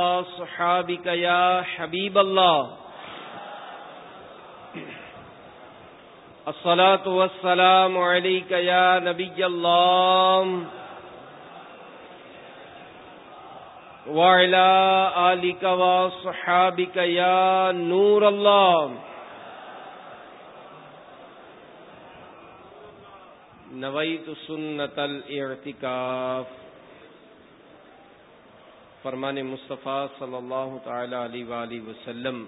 صحابك يا حبيب الله. الصلاة والسلام عليك يا نبي الله. وعلى آلك وصحابك يا نور الله. نويت سنة الاعتكاف. فرمان مصطفیٰ صلی اللہ تعالی علیہ وآلہ وسلم،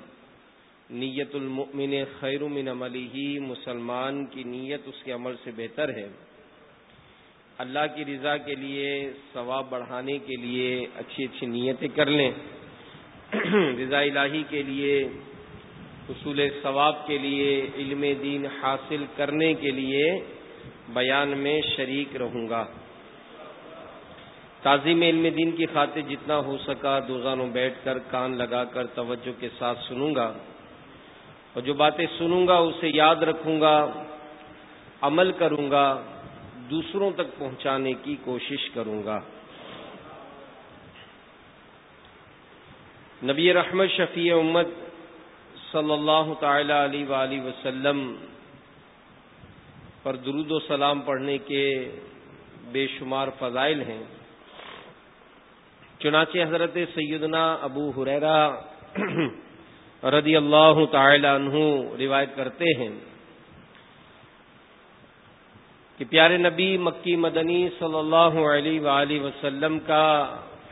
نیت المؤمن خیر من عملی مسلمان کی نیت اس کے عمل سے بہتر ہے۔ اللہ کی رضا کے لیے، ثواب بڑھانے کے لیے اچھی اچھی نیتیں کر لیں۔ رضا الہی کے لیے حصول ثواب کے لیے، علم دین حاصل کرنے کے لیے بیان میں شریک رہوں گا۔ تعظیم علم دین کی خاطر جتنا ہو سکا دوزانوں بیٹھ کر کان لگا کر توجہ کے ساتھ سنوں گا۔ اور جو باتیں سنوں گا، اسے یاد رکھوں گا، عمل کروں گا، دوسروں تک پہنچانے کی کوشش کروں گا۔ نبی رحمت شفیع امت صلی اللہ تعالی علیہ وآلہ وسلم پر درود و سلام پڑھنے کے بے شمار فضائل ہیں۔ چنانچہ حضرت سیدنا ابو حریرا رضی اللہ تعالی عنہ روایت کرتے ہیں کہ پیارے نبی مکی مدنی صلی اللہ علیہ وآلہ وسلم کا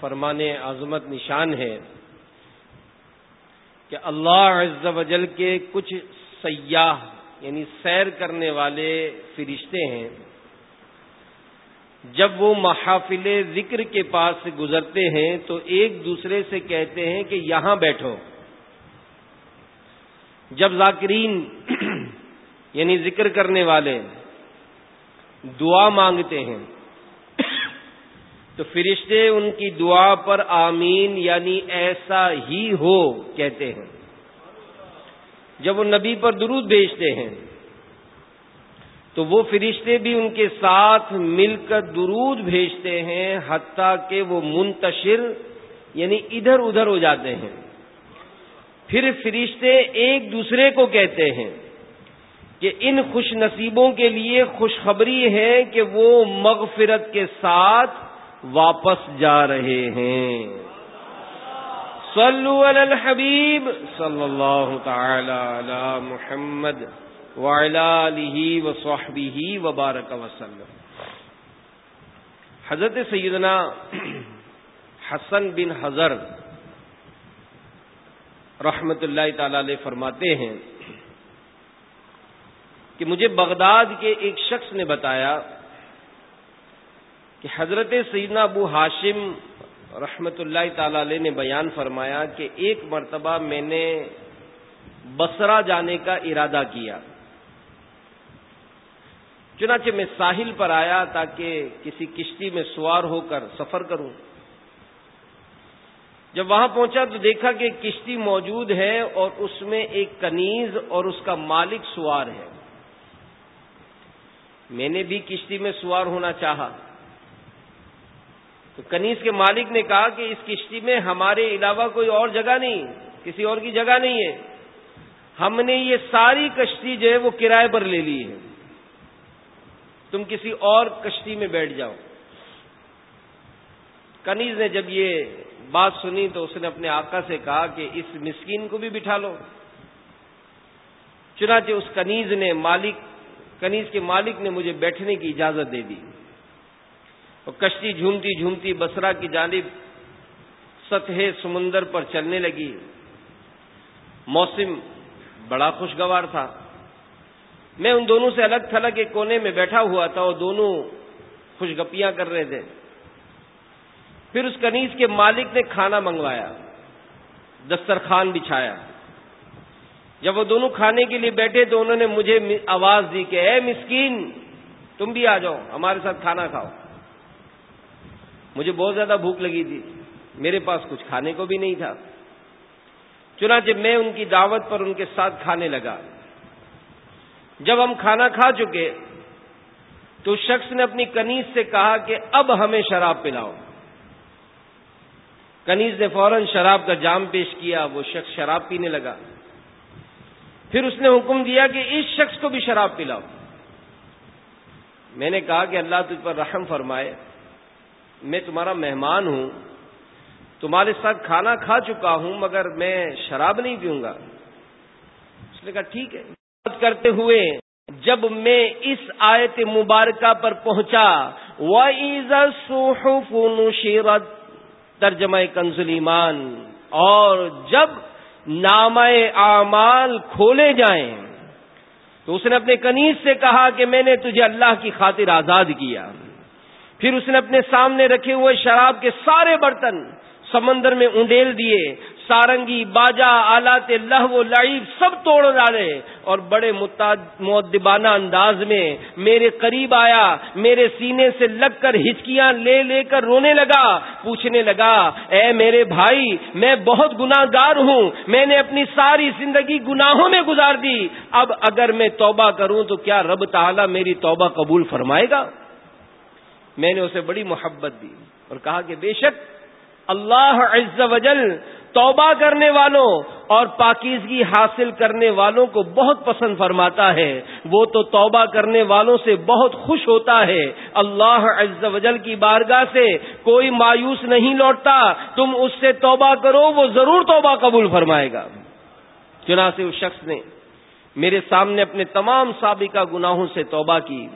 فرمان عظمت نشان ہے کہ اللہ عز و جل کے کچھ سیاح یعنی سیر کرنے والے فرشتے ہیں جب وہ محافل ذکر کے پاس سے گزرتے ہیں تو ایک دوسرے سے کہتے ہیں کہ یہاں بیٹھو۔ جب ذاکرین یعنی ذکر کرنے والے دعا مانگتے ہیں تو فرشتے ان کی دعا پر آمین یعنی ایسا ہی ہو کہتے ہیں۔ جب وہ نبی پر درود بھیجتے ہیں تو وہ فرشتے بھی ان کے ساتھ مل کر درود بھیجتے ہیں، حتیٰ کہ وہ منتشر یعنی ادھر ادھر ہو جاتے ہیں۔ پھر فرشتے ایک دوسرے کو کہتے ہیں کہ ان خوش نصیبوں کے لیے خوشخبری ہے کہ وہ مغفرت کے ساتھ واپس جا رہے ہیں۔ صلو علی الحبیب صلی اللہ تعالی علی محمد۔ وصحبه وبارک وسلم۔ حضرت سیدنا حسن بن حضر رحمت اللہ تعالی علیہ فرماتے ہیں کہ مجھے بغداد کے ایک شخص نے بتایا کہ حضرت سیدنا ابو ہاشم رحمت اللہ تعالی علیہ نے بیان فرمایا کہ ایک مرتبہ میں نے بسرا جانے کا ارادہ کیا۔ چنانچہ میں ساحل پر آیا تاکہ کسی کشتی میں سوار ہو کر سفر کروں۔ جب وہاں پہنچا تو دیکھا کہ کشتی موجود ہے اور اس میں ایک کنیز اور اس کا مالک سوار ہے۔ میں نے بھی کشتی میں سوار ہونا چاہا۔ تو کنیز کے مالک نے کہا کہ اس کشتی میں ہمارے علاوہ کوئی اور جگہ نہیں، کسی اور کی جگہ نہیں ہے۔ ہم نے یہ ساری کشتی جو ہے وہ کرائے پر لے لی ہے۔ تم کسی اور کشتی میں بیٹھ جاؤ۔ کنیز نے جب یہ بات سنی تو اس نے اپنے آقا سے کہا کہ اس مسکین کو بھی بٹھا لو۔ چنانچہ اس کنیز نے مالک، کنیز کے مالک نے مجھے بیٹھنے کی اجازت دے دی۔ اور کشتی جھومتی جھومتی بسرا کی جانب سطح سمندر پر چلنے لگی۔ موسم بڑا خوشگوار تھا۔ میں ان دونوں سے الگ تھلگ ایک کونے میں بیٹھا ہوا تھا اور دونوں خوش گپیاں کر رہے تھے۔ پھر اس کنیز کے مالک نے کھانا منگوایا، دسترخوان بچھایا۔ جب وہ دونوں کھانے کے لیے بیٹھے تو انہوں نے مجھے آواز دی کہ، اے مسکین، تم بھی آ جاؤ، ہمارے ساتھ کھانا کھاؤ۔ مجھے بہت زیادہ بھوک لگی تھی، میرے پاس کچھ کھانے کو بھی نہیں تھا۔ چنانچہ میں ان کی دعوت پر ان کے ساتھ کھانے لگا۔ جب ہم کھانا کھا چکے تو شخص نے اپنی کنیز سے کہا کہ اب ہمیں شراب پلاؤ۔ کنیز نے فوراً شراب کا جام پیش کیا، وہ شخص شراب پینے لگا۔ پھر اس نے حکم دیا کہ اس شخص کو بھی شراب پلاؤ۔ میں نے کہا کہ اللہ تجھ پر رحم فرمائے، میں تمہارا مہمان ہوں، تمہارے ساتھ کھانا کھا چکا ہوں، مگر میں شراب نہیں پیوں گا۔ اس نے کہا، ٹھیک ہے۔ کرتے ہوئے جب میں اس آیت مبارکہ پر پہنچا وہ شیرت ترجمہ کنزل ایمان، اور جب نام اعمال کھولے جائیں، تو اس نے اپنے کنیز سے کہا کہ میں نے تجھے اللہ کی خاطر آزاد کیا۔ پھر اس نے اپنے سامنے رکھے ہوئے شراب کے سارے برتن سمندر میں انڈیل دیے۔ سارنگی، باجا، آلات لہ و لعیب سب توڑ ڈالے۔ اور بڑے معدبانہ انداز میں میرے قریب آیا، میرے سینے سے لگ کر ہچکیاں لے لے کر رونے لگا، پوچھنے لگا، اے میرے بھائی، میں بہت گناہ گار ہوں، میں نے اپنی ساری زندگی گناہوں میں گزار دی۔ اب اگر میں توبہ کروں تو کیا رب تعالی میری توبہ قبول فرمائے گا؟ میں نے اسے بڑی محبت دی اور کہا کہ بے شک اللہ عز وجل توبہ کرنے والوں اور پاکیزگی حاصل کرنے والوں کو بہت پسند فرماتا ہے۔ وہ تو توبہ کرنے والوں سے بہت خوش ہوتا ہے۔ اللہ عز و جل کی بارگاہ سے کوئی مایوس نہیں لوٹتا۔ تم اس سے توبہ کرو، وہ ضرور توبہ قبول فرمائے گا۔ چنانچہ اس شخص نے میرے سامنے اپنے تمام سابقہ گناہوں سے توبہ کی۔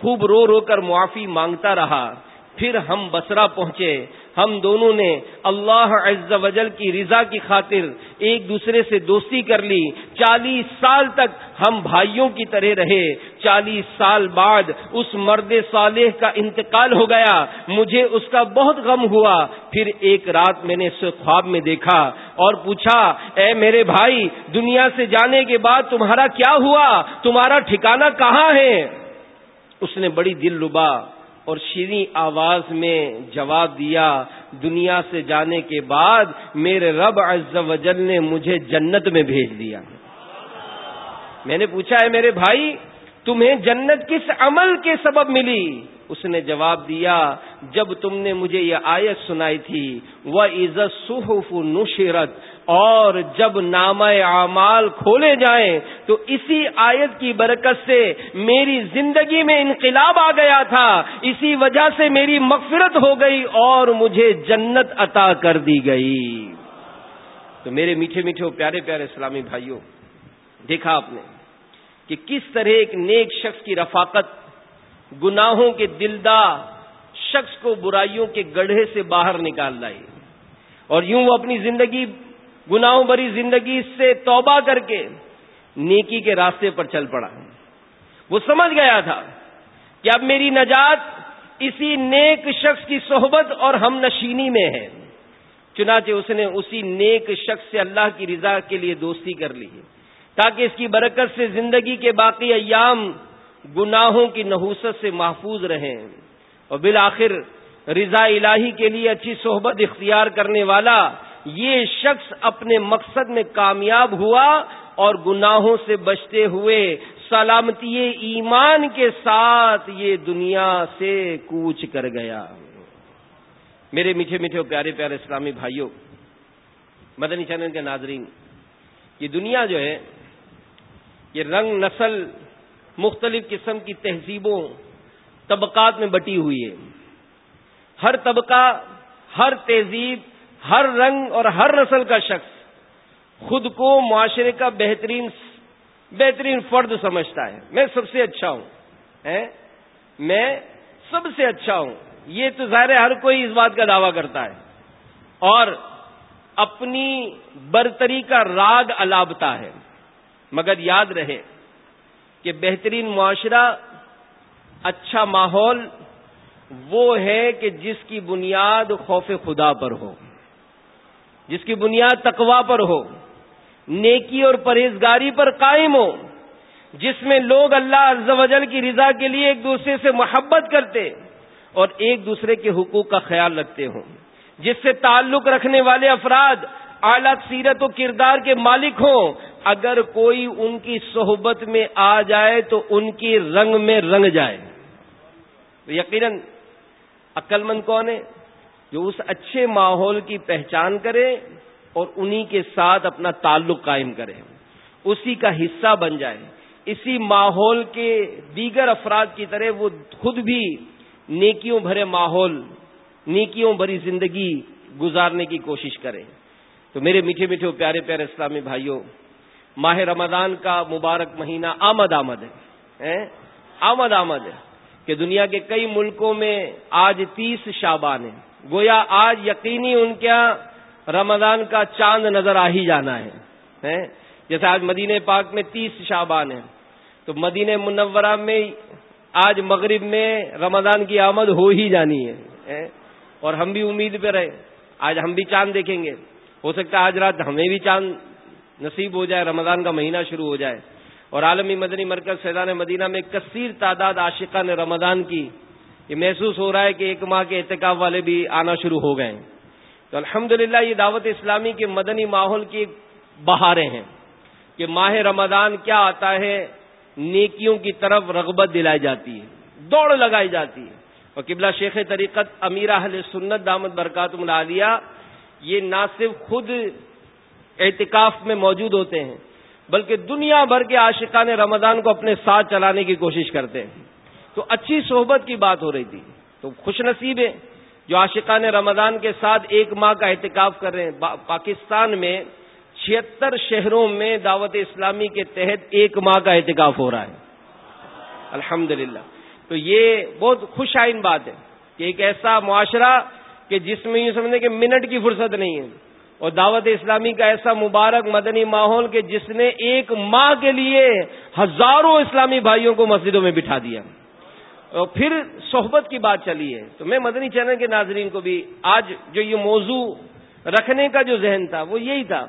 خوب رو رو کر معافی مانگتا رہا۔ پھر ہم بسرا پہنچے۔ ہم دونوں نے اللہ عز و جل کی رضا کی خاطر ایک دوسرے سے دوستی کر لی۔ چالیس سال تک ہم بھائیوں کی طرح رہے۔ چالیس سال بعد اس مرد صالح کا انتقال ہو گیا۔ مجھے اس کا بہت غم ہوا۔ پھر ایک رات میں نے اسے خواب میں دیکھا اور پوچھا، اے میرے بھائی، دنیا سے جانے کے بعد تمہارا کیا ہوا؟ تمہارا ٹھکانہ کہاں ہے؟ اس نے بڑی دل لبا۔ اور شیریں آواز میں جواب دیا، دنیا سے جانے کے بعد میرے رب عز و جل نے مجھے جنت میں بھیج دیا۔ میں نے پوچھا ہے میرے بھائی، تمہیں جنت کس عمل کے سبب ملی؟ اس نے جواب دیا، جب تم نے مجھے یہ آیت سنائی تھی وہ عزت سحف نشرت اور جب نام اعمال کھولے جائیں تو اسی آیت کی برکت سے میری زندگی میں انقلاب آ گیا تھا، اسی وجہ سے میری مغفرت ہو گئی اور مجھے جنت عطا کر دی گئی۔ تو میرے میٹھے میٹھے پیارے پیارے اسلامی بھائیوں، دیکھا آپ نے کہ کس طرح ایک نیک شخص کی رفاقت، گناہوں کے دلدا شخص کو برائیوں کے گڑھے سے باہر نکال لائی۔ اور یوں وہ اپنی زندگی گناہوں بری زندگی سے توبہ کر کے نیکی کے راستے پر چل پڑا۔ وہ سمجھ گیا تھا کہ اب میری نجات اسی نیک شخص کی صحبت اور ہم نشینی میں ہے۔ چنانچہ اس نے اسی نیک شخص سے اللہ کی رضا کے لیے دوستی کر لی تاکہ اس کی برکت سے زندگی کے باقی ایام گناہوں کی نحوست سے محفوظ رہیں۔ اور بالآخر رضا الہی کے لیے اچھی صحبت اختیار کرنے والا یہ شخص اپنے مقصد میں کامیاب ہوا اور گناہوں سے بچتے ہوئے، سلامتی ایمان کے ساتھ یہ دنیا سے کوچ کر گیا۔ میرے میٹھے میٹھے پیارے پیارے اسلامی بھائیوں، مدنی چینل کے ناظرین، یہ دنیا جو ہے، یہ رنگ نسل مختلف قسم کی تہذیبوں، طبقات میں بٹی ہوئی ہے۔ ہر طبقہ، ہر تہذیب ہر رنگ اور ہر نسل کا شخص خود کو معاشرے کا بہترین بہترین فرد سمجھتا ہے۔ میں سب سے اچھا ہوں۔ میں سب سے اچھا ہوں۔ یہ تو ظاہر ہر کوئی اس بات کا دعویٰ کرتا ہے۔ اور اپنی برتری کا راگ الابتا ہے۔ مگر یاد رہے کہ بہترین معاشرہ اچھا ماحول وہ ہے کہ جس کی بنیاد خوف خدا پر ہو۔ جس کی بنیاد تقوا پر ہو، نیکی اور پرہیزگاری پر قائم ہو، جس میں لوگ اللہ عز و جل کی رضا کے لیے ایک دوسرے سے محبت کرتے اور ایک دوسرے کے حقوق کا خیال رکھتے ہوں۔ جس سے تعلق رکھنے والے افراد اعلی سیرت و کردار کے مالک ہوں، اگر کوئی ان کی صحبت میں آ جائے تو ان کی رنگ میں رنگ جائے۔ یقیناً عقل مند کون ہے؟ جو اس اچھے ماحول کی پہچان کرے اور انہی کے ساتھ اپنا تعلق قائم کرے۔ اسی کا حصہ بن جائے۔ اسی ماحول کے دیگر افراد کی طرح وہ خود بھی نیکیوں بھرے ماحول، نیکیوں بھری زندگی گزارنے کی کوشش کرے۔ تو میرے میٹھے میٹھے پیارے پیارے اسلامی بھائیوں، ماہ رمضان کا مبارک مہینہ آمد آمد ہے۔ آمد آمد ہے کہ دنیا کے کئی ملکوں میں آج تیس شابان ہے گویا آج یقینی ان کے رمضان کا چاند نظر آ ہی جانا ہے جیسے آج مدینہ پاک میں تیس شابان ہے تو مدینہ منورہ میں آج مغرب میں رمضان کی آمد ہو ہی جانی ہے اور ہم بھی امید پہ رہے۔ آج ہم بھی چاند دیکھیں گے۔ ہو سکتا ہے آج رات ہمیں بھی چاند نصیب ہو جائے، رمضان کا مہینہ شروع ہو جائے۔ اور عالمی مدنی مرکز فیضان مدینہ میں کثیر تعداد عاشقہ نے رمضان کی یہ محسوس ہو رہا ہے کہ ایک ماہ کے احتکاب والے بھی آنا شروع ہو گئے تو الحمد یہ دعوت اسلامی کے مدنی ماحول کی بہاریں ہیں کہ ماہ رمضان کیا آتا ہے، نیکیوں کی طرف رغبت دلائی جاتی ہے، دوڑ لگائی جاتی ہے۔ اور قبلہ شیخ طریقت امیر اہل سنت دامت برکات ملالیہ یہ نہ صرف خود احتکاف میں موجود ہوتے ہیں، بلکہ دنیا بھر کے عاشقان رمضان کو اپنے ساتھ چلانے کی کوشش کرتے ہیں۔ تو اچھی صحبت کی بات ہو رہی تھی۔ تو خوش نصیب ہے جو عاشقان رمضان کے ساتھ ایک ماہ کا احتکاف کر رہے ہیں۔ پاکستان میں چھتر شہروں میں دعوت اسلامی کے تحت ایک ماہ کا احتکاف ہو رہا ہے۔ الحمد تو یہ بہت خوش آئین بات ہے کہ ایک ایسا معاشرہ کہ جس میں یہ سمجھنے کہ منٹ کی فرصت نہیں ہے۔ اور دعوت اسلامی کا ایسا مبارک مدنی ماحول کہ جس نے ایک ماہ کے لیے ہزاروں اسلامی بھائیوں کو مسجدوں میں بٹھا دیا۔ پھر صحبت کی بات چلی ہے۔ تو میں مدنی چینل کے ناظرین کو بھی آج جو یہ موضوع رکھنے کا جو ذہن تھا وہ یہی تھا۔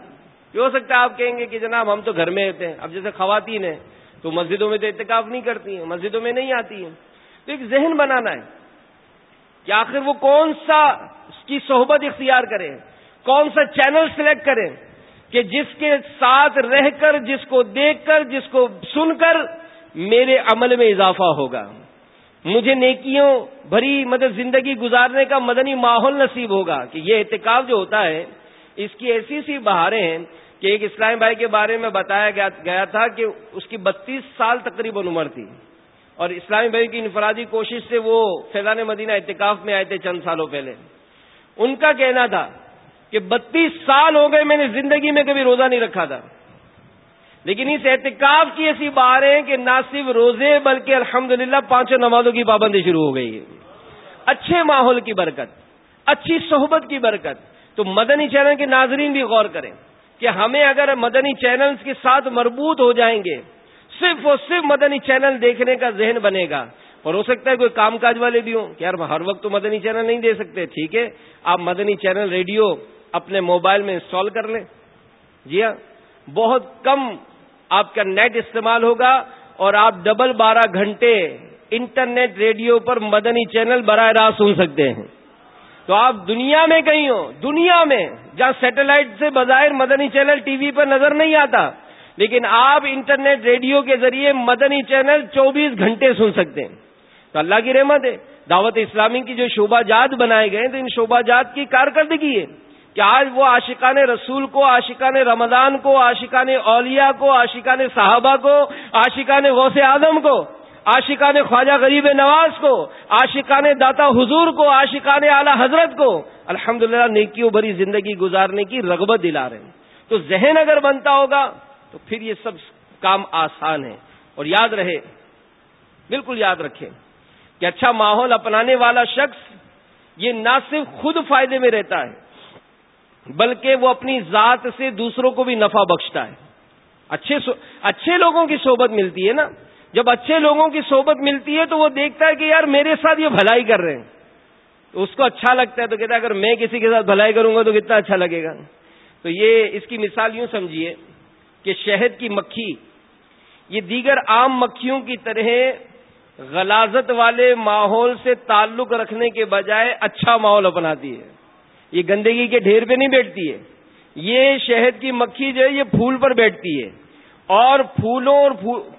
یہ ہو سکتا ہے آپ کہیں گے کہ جناب ہم تو گھر میں ہوتے ہیں، اب جیسے خواتین ہیں، تو مسجدوں میں تو اتکاف نہیں کرتی ہیں، مسجدوں میں نہیں آتی ہیں۔ تو ایک ذہن بنانا ہے کہ آخر وہ کون سا اس کی صحبت اختیار کرے کون سا چینل سلیکٹ کریں کہ جس کے ساتھ رہ کر، جس کو دیکھ کر، جس کو سن کر میرے عمل میں اضافہ ہوگا۔ مجھے نیکیوں بھری مدد زندگی گزارنے کا مدنی ماحول نصیب ہوگا کہ یہ احتکاب جو ہوتا ہے، اس کی ایسی سی بہاریں ہیں کہ ایک اسلام بھائی کے بارے میں بتایا گیا تھا کہ اس کی بتیس سال تقریباً عمر تھی۔ اور اسلامی بھائی کی انفرادی کوشش سے وہ فیضان مدینہ اعتکاف میں آئے تھے چند سالوں پہلے۔ ان کا کہنا تھا کہ بتیس سال ہو گئے، میں نے زندگی میں کبھی روزہ نہیں رکھا تھا۔ لیکن اس احتکاب کی ایسی بار ہے کہ نہ صرف روزے بلکہ الحمدللہ للہ پانچوں نمازوں کی پابندی شروع ہو گئی۔ ہے اچھے ماحول کی برکت، اچھی صحبت کی برکت۔ تو مدنی چینل کے ناظرین بھی غور کریں کہ ہمیں اگر مدنی چینلز کے ساتھ مربوط ہو جائیں گے، صرف اور صرف مدنی چینل دیکھنے کا ذہن بنے گا۔ اور ہو سکتا ہے کوئی کام کاج والے بھی ہوں کہ یار ہر وقت تو مدنی چینل نہیں دے سکتے، ٹھیک ہے۔ آپ مدنی چینل ریڈیو اپنے موبائل میں انسٹال کر لیں۔ جی ہاں بہت کم آپ کا نیٹ استعمال ہوگا اور آپ ڈبل بارہ گھنٹے انٹرنیٹ ریڈیو پر مدنی چینل براہ راست سن سکتے ہیں۔ تو آپ دنیا میں کہیں ہو، دنیا میں، جہاں سیٹلائٹ سے بظاہر مدنی چینل ٹی وی پر نظر نہیں آتا، لیکن آپ انٹرنیٹ ریڈیو کے ذریعے مدنی چینل چوبیس گھنٹے سن سکتے ہیں۔ تو اللہ کی رحمت ہے، دعوت اسلامی کی جو شعبہ جات بنائے گئے تو ان شعبہ جات کی کارکردگی ہے۔ کہ آج وہ عاشقان رسول کو، عاشقان رمضان کو، عاشقان اولیاء کو، عاشقان صحابہ کو، عاشقان غوث اعظم کو، عاشقان خواجہ غریب نواز کو، عاشقان داتا حضور کو، عاشقان اعلی حضرت کو الحمد للہ نیکیوں بھری زندگی گزارنے کی رغبت دلا رہے ہیں۔ تو ذہن اگر بنتا ہوگا تو پھر یہ سب کام آسان ہے۔ اور یاد رہے، بالکل یاد رکھیں کہ اچھا ماحول اپنانے والا شخص یہ نہ صرف خود فائدے میں رہتا ہے بلکہ وہ اپنی ذات سے دوسروں کو بھی نفع بخشتا ہے۔ اچھے اچھے لوگوں کی صحبت ملتی ہے نا۔ جب اچھے لوگوں کی صحبت ملتی ہے تو وہ دیکھتا ہے کہ یار میرے ساتھ یہ بھلائی کر رہے ہیں۔ تو اس کو اچھا لگتا ہے تو کہتا ہے اگر میں کسی کے ساتھ بھلائی کروں گا تو کتنا اچھا لگے گا۔ تو یہ اس کی مثال یوں سمجھیے کہ شہد کی مکھی، یہ دیگر عام مکھیوں کی طرح غلازت والے ماحول سے تعلق رکھنے کے بجائے اچھا ماحول اپناتی ہے۔ یہ گندگی کے ڈھیر پہ نہیں بیٹھتی ہے۔ یہ شہد کی مکھی جو ہے، یہ پھول پر بیٹھتی ہے۔ اور پھولوں اور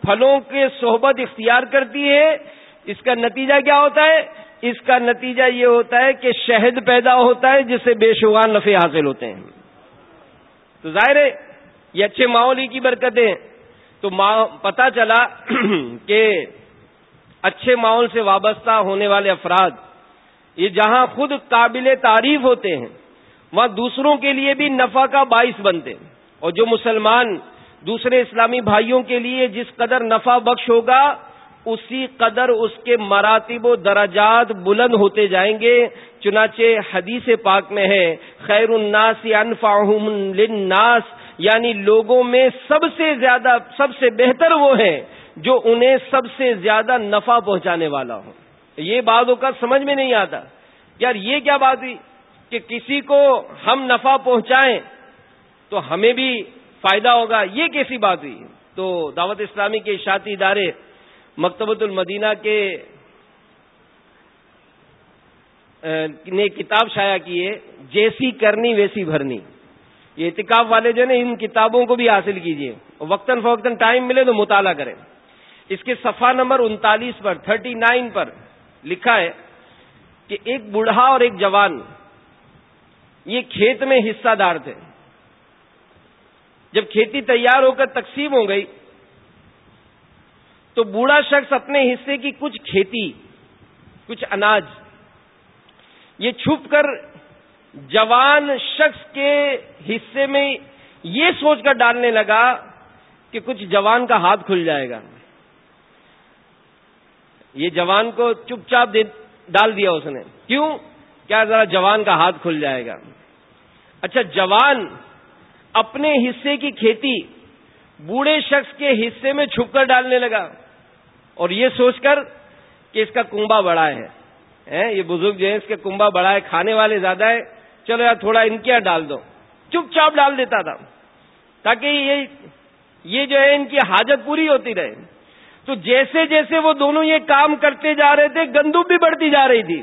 پھلوں کے صحبت اختیار کرتی ہے۔ اس کا نتیجہ کیا ہوتا ہے؟ اس کا نتیجہ یہ ہوتا ہے کہ شہد پیدا ہوتا ہے، جس سے بے شمار نفے حاصل ہوتے ہیں۔ تو ظاہر ہے، یہ اچھے ماحول ہی کی برکتیں تو پتا چلا کہ اچھے ماحول سے وابستہ ہونے والے افراد یہ جہاں خود قابل تعریف ہوتے ہیں، وہاں دوسروں کے لیے بھی نفع کا باعث بنتے ہیں۔ اور جو مسلمان دوسرے اسلامی بھائیوں کے لیے جس قدر نفع بخش ہوگا، اسی قدر اس کے مراتب و درجات بلند ہوتے جائیں گے۔ چنانچہ حدیث پاک میں ہے، خیر الناس انفعهم للناس یعنی لوگوں میں سب سے زیادہ، سب سے بہتر وہ ہے جو انہیں سب سے زیادہ نفع پہنچانے والا ہو یہ باتوں کا سمجھ میں نہیں آتا۔ یار یہ کیا بات ہوئی کہ کسی کو ہم نفع پہنچائیں تو ہمیں بھی فائدہ ہوگا؟ یہ کیسی بات ہوئی؟ تو دعوت اسلامی کے اشاعتی ادارے مکتبۃ المدینہ کے نے کتاب شائع کی ہے، جیسی کرنی ویسی بھرنی۔ یہ اعتکاب والے جو نا، ان کتابوں کو بھی حاصل کیجیے وقتاً فوقتاً ٹائم ملے تو مطالعہ کریں۔ اس کے صفحہ نمبر انتالیس پر، تھرٹی نائن پر لکھا ہے کہ ایک بوڑھا اور ایک جوان، یہ کھیت میں حصہ دار تھے۔ جب کھیتی تیار ہو کر تقسیم ہو گئی، تو بوڑھا شخص اپنے حصے کی کچھ کھیتی، کچھ اناج، یہ چھپ کر جوان شخص کے حصے میں یہ سوچ کر ڈالنے لگا کہ کچھ جوان کا ہاتھ کھل جائے گا۔ یہ جوان کو چپ چاپ ڈال دیا اس نے۔ کیوں؟ کیا ذرا جوان کا ہاتھ کھل جائے گا؟ اچھا جوان اپنے حصے کی کھیتی بوڑھے شخص کے حصے میں چھپ کر ڈالنے لگا اور یہ سوچ کر کہ اس کا کنبا بڑا ہے۔ یہ بزرگ جو ہے اس کا کنبا بڑا ہے، کھانے والے زیادہ ہے چلو یار، تھوڑا ان کیا ڈال دو۔ چپ چاپ ڈال دیتا تھا تاکہ یہ یہ جو ہے، ان کی حاجت پوری ہوتی رہے۔ تو جیسے جیسے وہ دونوں یہ کام کرتے جا رہے تھے، گندم بھی بڑھتی جا رہی تھی۔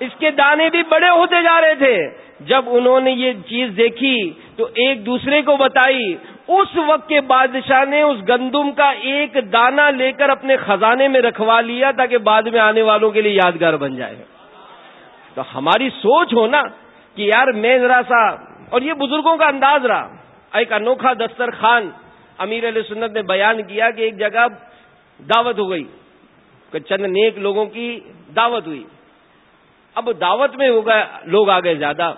اس کے دانے بھی بڑے ہوتے جا رہے تھے۔ جب انہوں نے یہ چیز دیکھی تو ایک دوسرے کو بتائی، اس وقت کے بادشاہ نے اس گندم کا ایک دانہ لے کر اپنے خزانے میں رکھوا لیا تاکہ بعد میں آنے والوں کے لیے یادگار بن جائے۔ تو ہماری سوچ ہو نا کہ یار میں ذرا سا، اور یہ بزرگوں کا انداز رہا۔ ایک انوکھا دسترخوان امیر علیہ سنت نے بیان کیا کہ ایک جگہ دعوت ہو گئی چند نیک لوگوں کی دعوت ہوئی۔ اب دعوت میں ہو گئے لوگ آ گئے زیادہ۔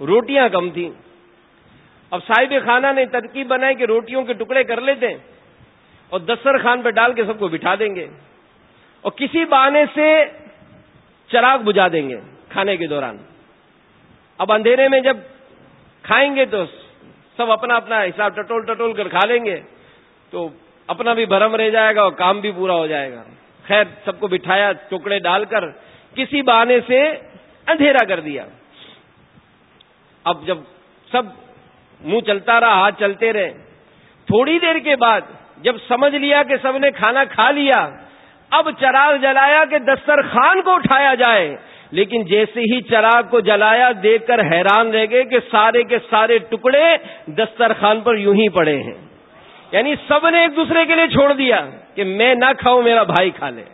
روٹیاں کم تھیں۔ اب صاحب خانہ نے ترکیب بنائی کہ روٹیوں کے ٹکڑے کر لیتے ہیں اور دستر خان پہ ڈال کے سب کو بٹھا دیں گے۔ اور کسی بہانے سے چراغ بجھا دیں گے کھانے کے دوران۔ اب اندھیرے میں جب کھائیں گے تو سب اپنا اپنا حساب ٹٹول ٹٹول کر کھا لیں گے تو اپنا بھی بھرم رہ جائے گا اور کام بھی پورا ہو جائے گا۔ خیر، سب کو بٹھایا، ٹکڑے ڈال کر کسی بہانے سے اندھیرا کر دیا۔ اب جب سب منہ چلتا رہا، ہاتھ چلتے رہے۔ تھوڑی دیر کے بعد جب سمجھ لیا کہ سب نے کھانا کھا لیا، اب چراغ جلایا کہ دسترخوان کو اٹھایا جائے۔ لیکن جیسے ہی چراغ کو جلایا، دیکھ کر حیران رہ گئے کہ سارے کے سارے ٹکڑے دسترخوان پر یوں ہی پڑے ہیں۔ یعنی سب نے ایک دوسرے کے لیے چھوڑ دیا کہ میں نہ کھاؤں، میرا بھائی کھا لے۔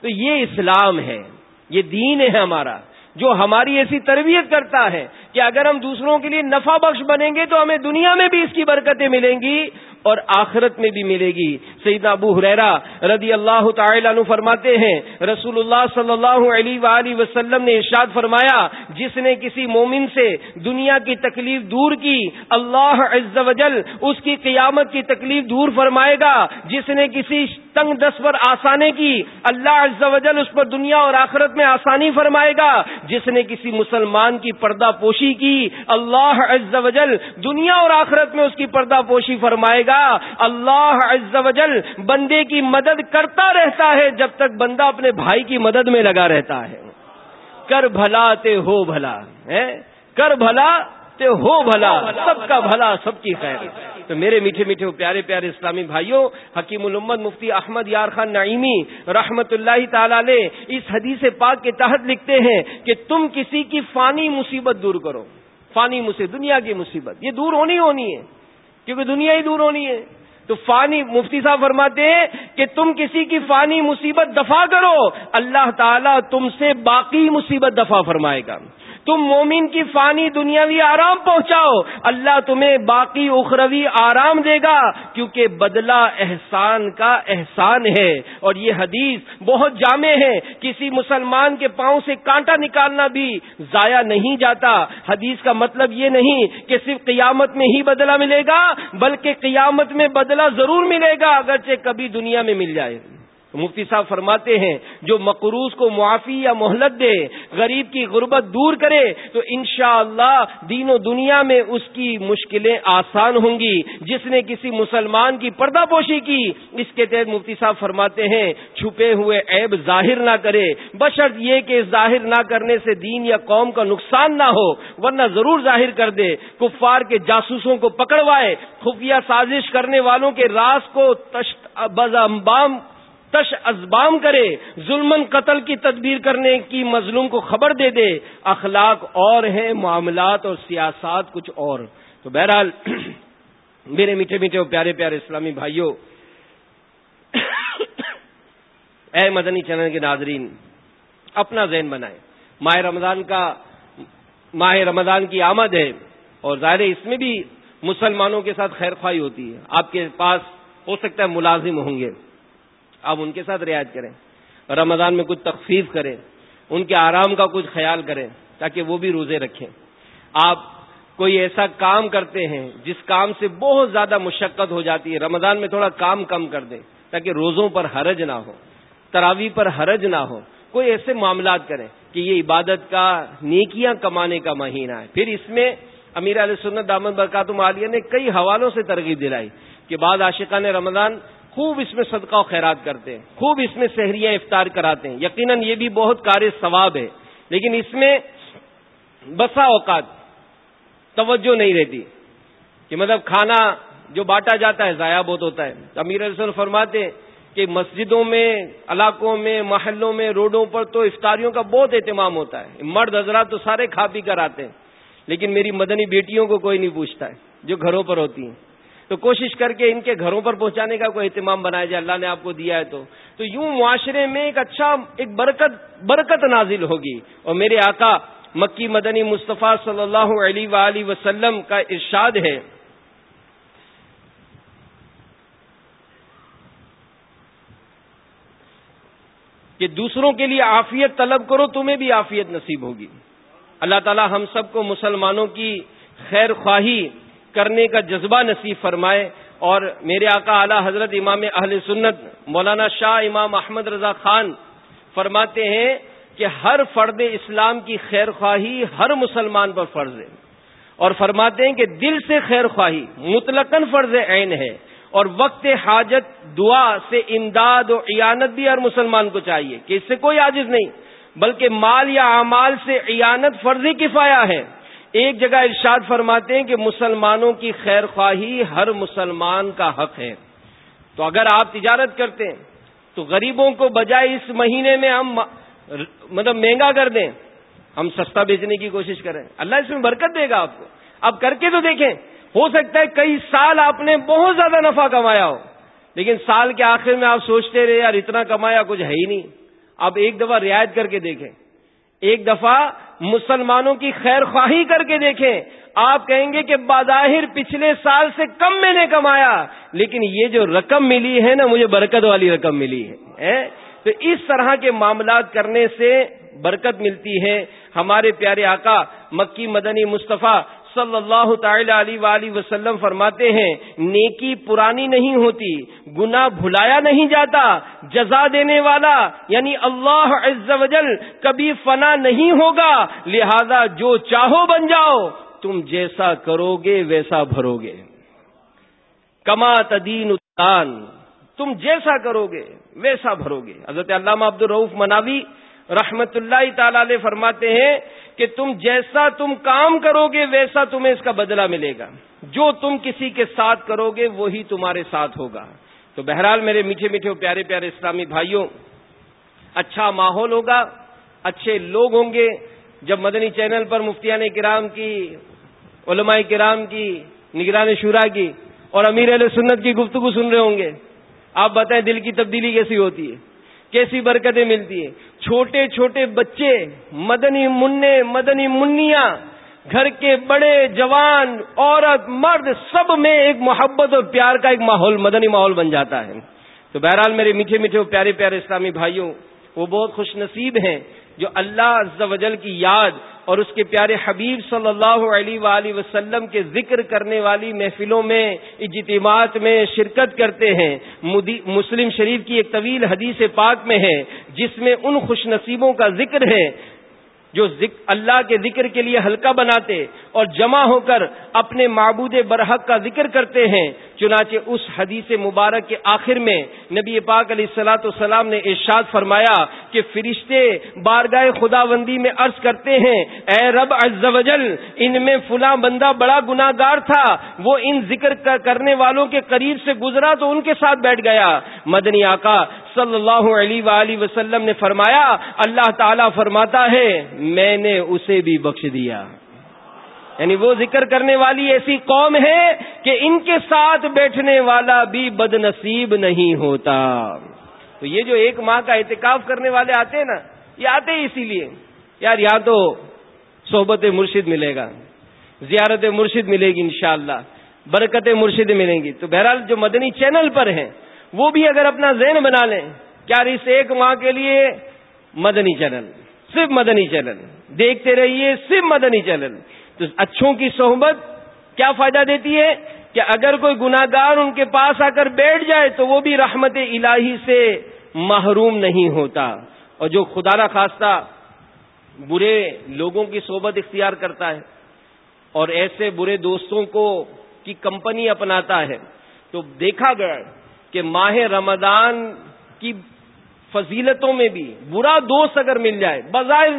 تو یہ اسلام ہے، یہ دین ہے ہمارا، جو ہماری ایسی تربیت کرتا ہے کہ اگر ہم دوسروں کے لیے نفع بخش بنیں گے تو ہمیں دنیا میں بھی اس کی برکتیں ملیں گی اور آخرت میں بھی ملے گی۔ سیدنا ابو حریرا رضی اللہ تعالی عنہ فرماتے ہیں رسول اللہ صلی اللہ علیہ وآلہ وسلم نے ارشاد فرمایا، جس نے کسی مومن سے دنیا کی تکلیف دور کی، اللہ عز و جل اس کی قیامت کی تکلیف دور فرمائے گا، جس نے کسی تنگ دس پر آسانے کی اللہ عز و جل اس پر دنیا اور آخرت میں آسانی فرمائے گا۔ جس نے کسی مسلمان کی پردہ پوشی کی، اللہ عز و جل دنیا اور آخرت میں اس کی پردہ پوشی فرمائے گا۔ اللہ عز و جل بندے کی مدد کرتا رہتا ہے جب تک بندہ اپنے بھائی کی مدد میں لگا رہتا ہے۔ کر بھلا تے ہو بھلا کر بھلا تے ہو بھلا، سب کا بھلا، سب کی خیر۔ تو میرے میٹھے میٹھے پیارے پیارے اسلامی بھائیوں، حکیم الامت مفتی احمد یار خان نعیمی رحمت اللہ تعالی نے اس حدیث پاک کے تحت لکھتے ہیں کہ تم کسی کی فانی مصیبت دور کرو۔ فانی مصیبت، دنیا کی مصیبت۔ یہ دور ہونی ہونی ہے، کیونکہ دنیا ہی دور ہونی ہے۔ تو فانی، مفتی صاحب فرماتے ہیں کہ تم کسی کی فانی مصیبت دفاع کرو، اللہ تعالیٰ تم سے باقی مصیبت دفاع فرمائے گا۔ تم مومن کی فانی دنیاوی آرام پہنچاؤ، اللہ تمہیں باقی اخروی آرام دے گا، کیونکہ بدلہ احسان کا احسان ہے۔ اور یہ حدیث بہت جامع ہے، کسی مسلمان کے پاؤں سے کانٹا نکالنا بھی ضائع نہیں جاتا۔ حدیث کا مطلب یہ نہیں کہ صرف قیامت میں ہی بدلہ ملے گا، بلکہ قیامت میں بدلہ ضرور ملے گا، اگرچہ کبھی دنیا میں مل جائے۔ مفتی صاحب فرماتے ہیں، جو مقروض کو معافی یا مہلت دے، غریب کی غربت دور کرے، تو انشاءاللہ اللہ دین و دنیا میں اس کی مشکلیں آسان ہوں گی۔ جس نے کسی مسلمان کی پردہ پوشی کی، اس کے تحت مفتی صاحب فرماتے ہیں، چھپے ہوئے عیب ظاہر نہ کرے۔ بشرط یہ کہ ظاہر نہ کرنے سے دین یا قوم کا نقصان نہ ہو، ورنہ ضرور ظاہر کر دے۔ کفار کے جاسوسوں کو پکڑوائے، خفیہ سازش کرنے والوں کے راز کو تشت بزمبام تش ازبام کرے ظلم قتل کی تدبیر کرنے کی مظلوم کو خبر دے دے۔ اخلاق اور ہیں، معاملات اور سیاست کچھ اور۔ تو بہرحال، میرے میٹھے میٹھے اور پیارے پیارے اسلامی بھائیوں اے مدنی چینل کے ناظرین، اپنا ذہن بنائے ماہ رمضان کا، ماہ رمضان کی آمد ہے اور ظاہر اس میں بھی مسلمانوں کے ساتھ خیر خواہی ہوتی ہے۔ آپ کے پاس ہو سکتا ہے ملازم ہوں گے۔ آپ ان کے ساتھ رعایت کریں، رمضان میں کچھ تخفیف کریں، ان کے آرام کا کچھ خیال کریں تاکہ وہ بھی روزے رکھیں۔ آپ کوئی ایسا کام کرتے ہیں جس کام سے بہت زیادہ مشقت ہو جاتی ہے، رمضان میں تھوڑا کام کم کر دیں تاکہ روزوں پر حرج نہ ہو، تراوی پر حرج نہ ہو، کوئی ایسے معاملات کریں کہ یہ عبادت کا، نیکیاں کمانے کا مہینہ ہے۔ پھر اس میں امیر علیہ سنت دامد برکاتم عالیہ نے کئی حوالوں سے ترغیب دلائی کہ بعد عاشقان رمضان خوب اس میں صدقہ و خیرات کرتے ہیں، خوب اس میں سحریاں افطار کراتے ہیں۔ یقیناً یہ بھی بہت کار ثواب ہے، لیکن اس میں بسا اوقات توجہ نہیں رہتی کہ مطلب کھانا جو بانٹا جاتا ہے، ضائع بہت ہوتا ہے۔ امیر رسول فرماتے ہیں کہ مسجدوں میں، علاقوں میں، محلوں میں، روڈوں پر تو افطاریوں کا بہت اہتمام ہوتا ہے۔ مرد حضرات تو سارے کھا پی کر آتے ہیں، لیکن میری مدنی بیٹیوں کو کوئی نہیں پوچھتا ہے جو گھروں پر ہوتی ہیں۔ تو کوشش کر کے ان کے گھروں پر پہنچانے کا کوئی اہتمام بنایا جائے، اللہ نے آپ کو دیا ہے تو۔ تو یوں معاشرے میں ایک اچھا ایک برکت برکت نازل ہوگی۔ اور میرے آقا مکی مدنی مصطفیٰ صلی اللہ علیہ وآلہ وسلم کا ارشاد ہے۔ کہ دوسروں کے لیے آفیت طلب کرو، تمہیں بھی آفیت نصیب ہوگی۔ اللہ تعالی ہم سب کو مسلمانوں کی خیر خواہی کرنے کا جذبہ نصیب فرمائے اور میرے آقا اعلی حضرت امام اہل سنت مولانا شاہ امام احمد رضا خان فرماتے ہیں کہ ہر فرد اسلام کی خیر خواہی ہر مسلمان پر فرض ہے اور فرماتے ہیں کہ دل سے خیر خواہی مطلقاً فرض عین ہے اور وقت حاجت دعا سے امداد و عیانت بھی ہر مسلمان کو چاہیے کہ اس سے کوئی عاجز نہیں، بلکہ مال یا اعمال سے عیانت فرضی کفایا ہے۔ ایک جگہ ارشاد فرماتے ہیں کہ مسلمانوں کی خیر خواہی ہر مسلمان کا حق ہے۔ تو اگر آپ تجارت کرتے ہیں، تو غریبوں کو بجائے اس مہینے میں ہم مطلب مہنگا کر دیں۔ ہم سستا بیچنے کی کوشش کریں۔ اللہ اس میں برکت دے گا آپ کو۔ اب کر کے تو دیکھیں، ہو سکتا ہے کئی سال آپ نے بہت زیادہ نفع کمایا ہو، لیکن سال کے آخر میں آپ سوچتے رہے، یار اتنا کمایا کچھ ہے ہی نہیں۔ آپ ایک دفعہ رعایت کر کے دیکھیں۔ ایک دفعہ مسلمانوں کی خیر خواہی کر کے دیکھیں۔ آپ کہیں گے کہ بظاہر پچھلے سال سے کم میں نے کمایا، لیکن یہ جو رقم ملی ہے نا، مجھے برکت والی رقم ملی ہے تو اس طرح کے معاملات کرنے سے برکت ملتی ہے۔ ہمارے پیارے آقا مکی مدنی مصطفیٰ صلی اللہ تعالی علیہ وآلہ وسلم فرماتے ہیں، نیکی پرانی نہیں ہوتی گنا بھلایا نہیں جاتا، جزا دینے والا یعنی اللہ عز و جل کبھی فنا نہیں ہوگا، لہذا جو چاہو بن جاؤ، تم جیسا کرو گے ویسا بھرو گے کما تدین تم جیسا کرو گے ویسا بھرو گے حضرت علامہ عبد الروف مناوی رحمت اللہ تعالی علیہ فرماتے ہیں کہ تم جیسا تم کام کرو گے، ویسا تمہیں اس کا بدلہ ملے گا۔ جو تم کسی کے ساتھ کرو گے، وہی تمہارے ساتھ ہوگا۔ تو بہرحال میرے میٹھے میٹھے پیارے پیارے اسلامی بھائیوں اچھا ماحول ہوگا، اچھے لوگ ہوں گے۔ جب مدنی چینل پر مفتیان کرام کی، علماء کرام کی، نگران شورا کی اور امیر علیہ سنت کی گفتگو سن رہے ہوں گے، آپ بتائیں دل کی تبدیلی کیسی ہوتی ہے؟ کیسی برکتیں ملتی ہیں؟ چھوٹے چھوٹے بچے، مدنی منع مدنی منیا گھر کے بڑے جوان، عورت، مرد، سب میں ایک محبت اور پیار کا ایک ماحول، مدنی ماحول بن جاتا ہے۔ تو بہرحال میرے میٹھے میٹھے پیارے پیارے اسلامی بھائیوں، وہ بہت خوش نصیب ہیں۔ جو اللہ عز و جل کی یاد اور اس کے پیارے حبیب صلی اللہ علیہ وآلہ وسلم کے ذکر کرنے والی محفلوں میں، اجتماعات میں شرکت کرتے ہیں۔ مسلم شریف کی ایک طویل حدیث پاک میں ہے، جس میں ان خوش نصیبوں کا ذکر ہے۔ جو اللہ کے ذکر کے لیے ہلکا بناتے اور جمع ہو کر اپنے معبود برحق کا ذکر کرتے ہیں، چنانچہ اس حدیث مبارک کے آخر میں نبی پاک علیہ السلاۃ السلام نے ارشاد فرمایا کہ فرشتے بارگاہ خدا بندی میں عرض کرتے ہیں، اے رب عز و جل، ان میں فلاں بندہ بڑا گناہ گار تھا، وہ ان ذکر کرنے والوں کے قریب سے گزرا تو ان کے ساتھ بیٹھ گیا۔ مدنی آقا صلی اللہ علیہ وآلہ وسلم نے فرمایا، اللہ تعالی فرماتا ہے، میں نے اسے بھی بخش دیا۔ یعنی وہ ذکر کرنے والی ایسی قوم ہے کہ ان کے ساتھ بیٹھنے والا بھی بد نصیب نہیں ہوتا۔ تو یہ جو ایک ماہ کا احتکاف کرنے والے آتے ہیں نا، یہ آتے ہی اسی لیے۔ یار، یہاں تو صحبت مرشد ملے گا، زیارت مرشد ملے گی انشاءاللہ، برکت مرشد ملیں گی۔ تو بہرحال جو مدنی چینل پر ہیں وہ بھی اگر اپنا ذہن بنا لیں، کیا اس ایک ماہ کے لیے؟ مدنی چینل۔ صرف مدنی چینل۔ دیکھتے رہیے، صرف مدنی چینل۔ تو اچھوں کی صحبت کیا فائدہ دیتی ہے؟ کہ اگر کوئی گناگار ان کے پاس آ کر بیٹھ جائے تو وہ بھی رحمت الہی سے محروم نہیں ہوتا۔ اور جو خدا نہ خواستہ برے لوگوں کی صحبت اختیار کرتا ہے اور ایسے برے دوستوں کو کی کمپنی اپناتا ہے، تو دیکھا گیا کہ ماہ رمضان کی فضیلتوں میں بھی برا دوست اگر مل جائے، بظاہر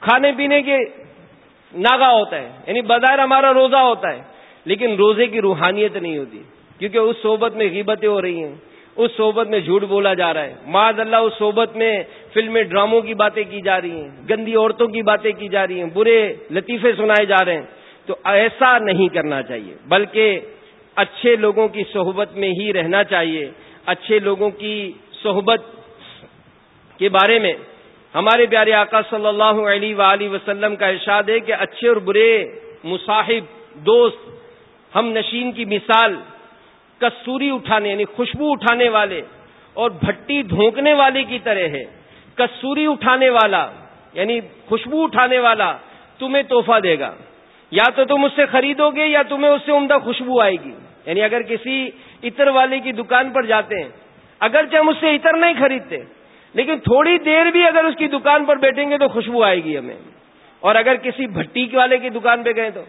کھانے پینے کے ناگا ہوتا ہے یعنی بظاہر ہمارا روزہ ہوتا ہے، لیکن روزے کی روحانیت نہیں ہوتی، کیونکہ اس صحبت میں غیبتیں ہو رہی ہیں، اس صحبت میں جھوٹ بولا جا رہا ہے۔ معذ اللہ، اس صحبت میں فلمیں ڈراموں کی باتیں کی جا رہی ہیں، گندی عورتوں کی باتیں کی جا رہی ہیں، برے لطیفے سنائے جا رہے ہیں۔ تو ایسا نہیں کرنا چاہیے، بلکہ اچھے لوگوں کی صحبت میں ہی رہنا چاہیے۔ اچھے لوگوں کی صحبت کے بارے میں۔ ہمارے پیارے آقا صلی اللہ علیہ وآلہ وسلم کا ارشاد ہے کہ اچھے اور برے مصاحب، دوست، ہم نشین کی مثال، کستوری اٹھانے یعنی خوشبو اٹھانے والے اور بھٹی دھونکنے والے کی طرح ہے۔ کستوری اٹھانے والا یعنی خوشبو اٹھانے والا تمہیں توحفہ دے گا۔ یا تو تم اس سے خریدو گے یا تمہیں اس سے عمدہ خوشبو آئے گی۔ یعنی اگر کسی عطر والے کی دکان پر جاتے ہیں، اگرچہ ہم اس سے عطر نہیں خریدتے، لیکن تھوڑی دیر بھی اگر اس کی دکان پر بیٹھیں گے تو خوشبو آئے گی ہمیں۔ اور اگر کسی بھٹی والے کی دکان پہ گئے تو